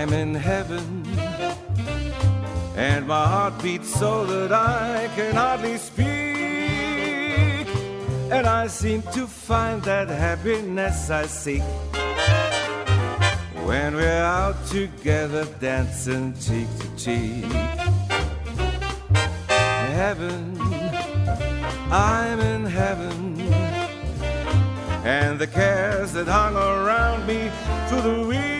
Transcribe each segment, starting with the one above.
I'm in heaven. And my heart beats so that I can hardly speak. And I seem to find that happiness I seek when we're out together dancing cheek to cheek. Heaven, I'm in heaven. And the cares that hung around me through the week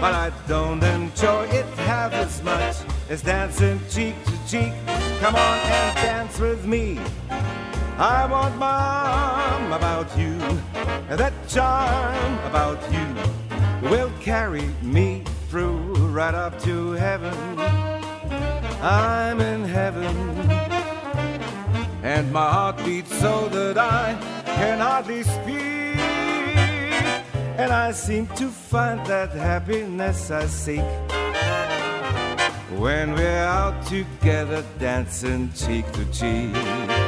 But I don't enjoy it half as much as dancing cheek to cheek. Come on and dance with me. I want my arm about you, and that charm about you will carry me through right up to heaven. I'm in heaven, and my heart beats so that I can hardly speak. And I seem to find that happiness I seek when we're out together dancing cheek to cheek.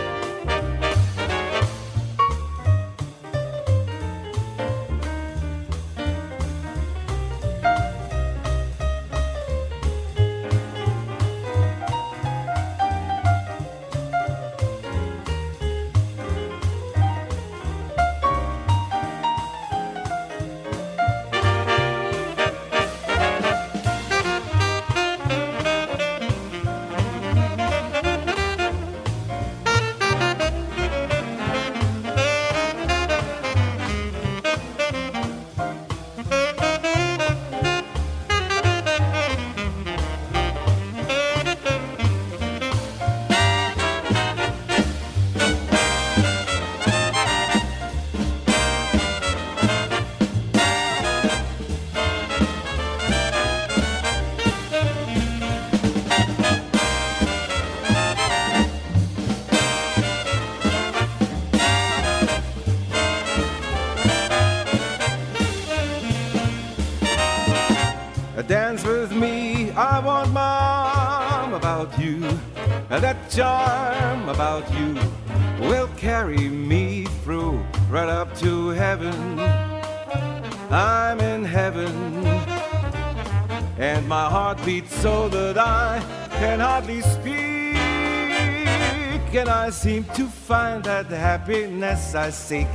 I seem to find that happiness I seek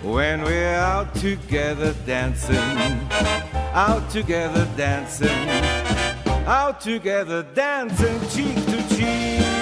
when we're out together dancing, out together dancing, out together dancing cheek to cheek.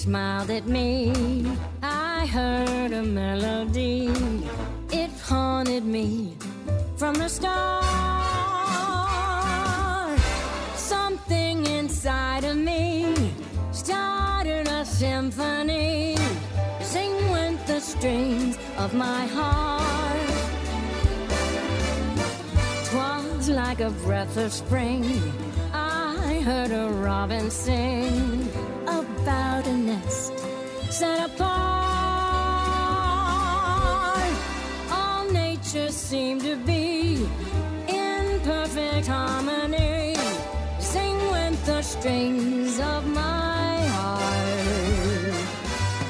Smiled at me, I heard a melody. It haunted me from the start. Something inside of me started a symphony. Sing with the strings of my heart. Twas like a breath of spring. I heard a robin sing about a nest set apart. All nature seemed to be in perfect harmony. Sing with the strings of my heart.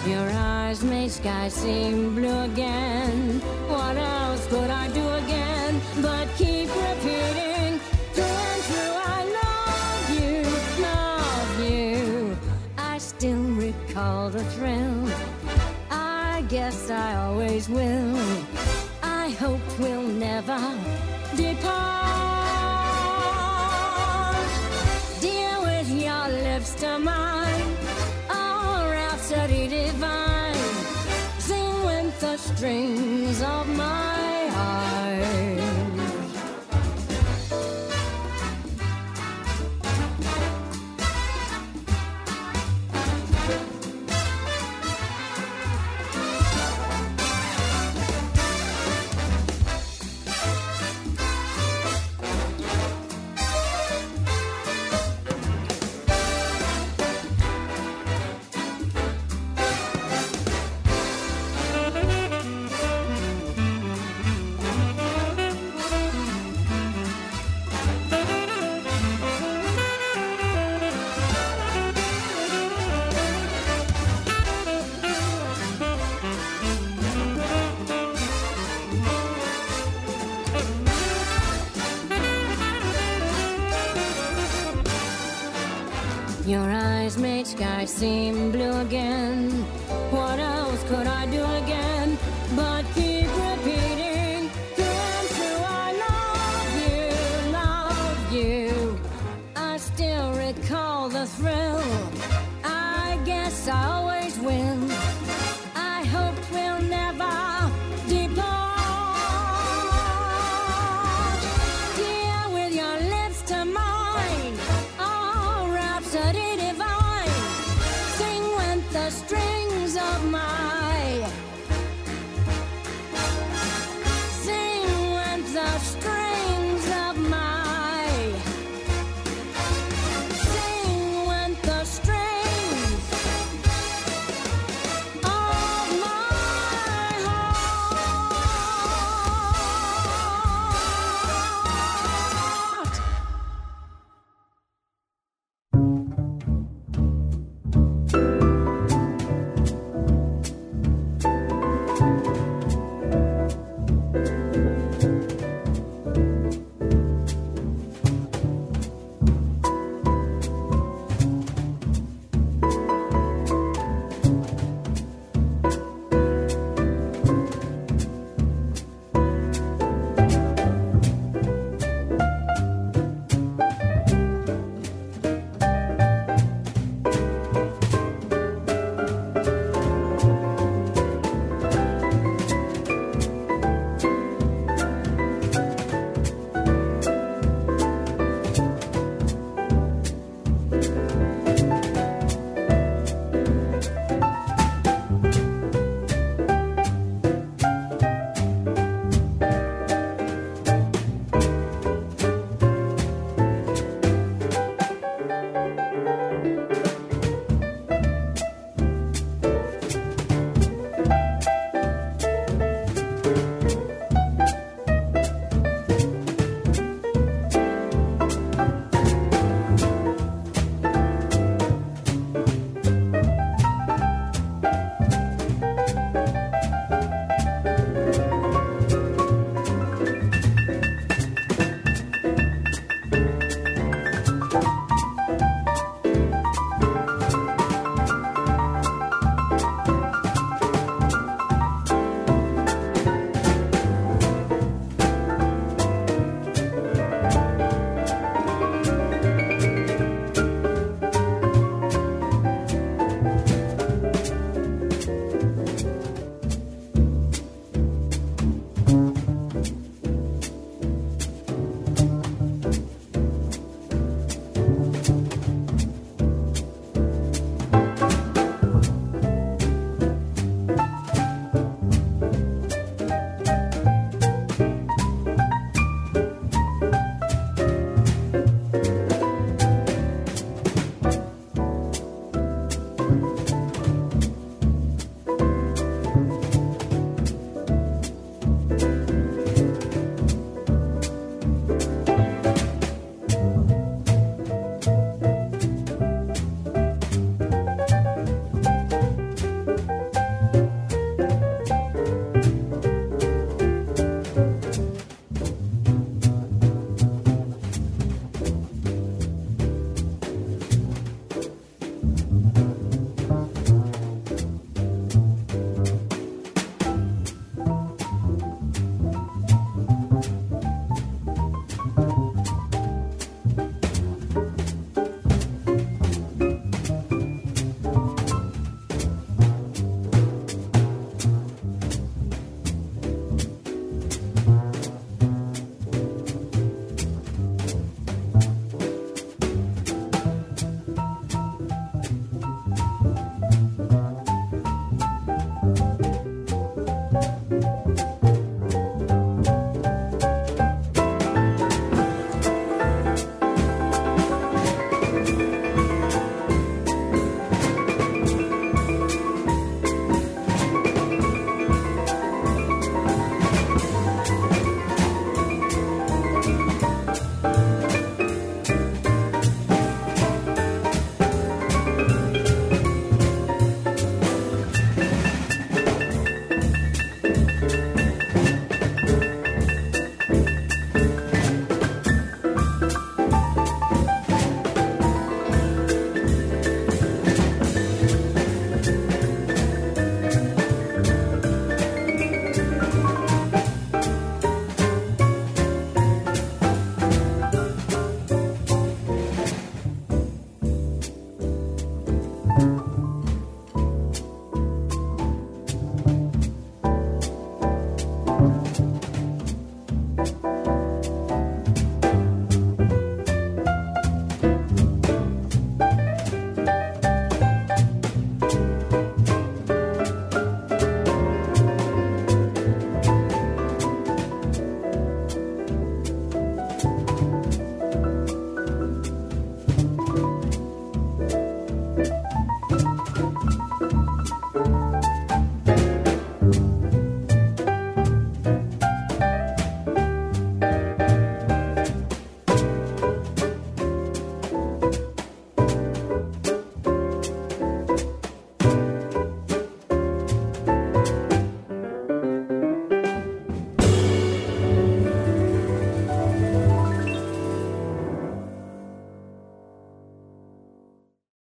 Your eyes made sky seem blue again. What else could I do again but keep repeating recall the thrill. I guess I always will. I hope we'll never depart. Dear, with your lips to mine, oh, rhapsody divine. Sing with the strings of my sky seem blue again. What